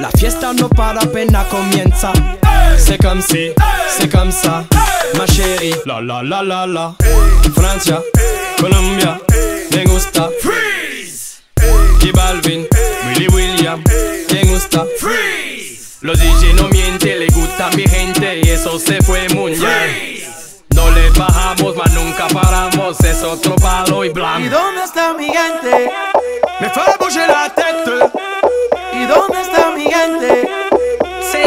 La fiesta no para, apenas comienza. C'est comme si, c'est comme ça, ma chérie. La la la la la. Francia, Colombia, me gusta. Freeze. Y Balvin, Willy William, me gusta. Freeze. Los DJ no mienten, le gusta mi gente y eso se fue muy bien. No le bajamos, mas nunca paramos, es otro palo y blanco. ¿Y dónde está mi gente? Me fue a la tête. ¿Y Sí,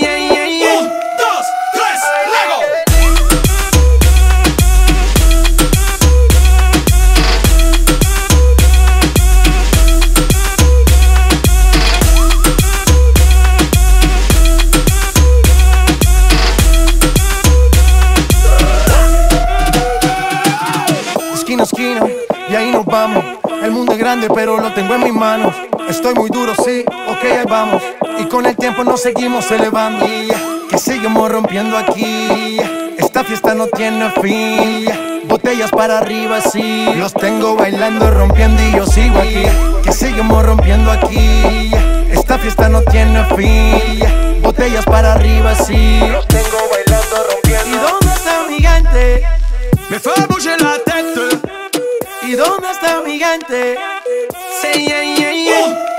yeah, yeah, yeah. Un, dos, tres, luego. Esquina, esquina, y ahí nos vamos. El mundo es grande, pero lo tengo en mis manos. Estoy muy duro, sí, ok, ahí vamos. Con el tiempo nos seguimos elevando. Que seguimos rompiendo aquí. Esta fiesta no tiene fin. Botellas para arriba, sí. Los tengo bailando, rompiendo y yo sigo aquí. Que seguimos rompiendo aquí. Esta fiesta no tiene fin. Botellas para arriba, sí. Los tengo bailando, rompiendo. ¿Y dónde está mi gente? Me fue a la tête. ¿Y dónde está mi gente? Sí, yeah, yeah,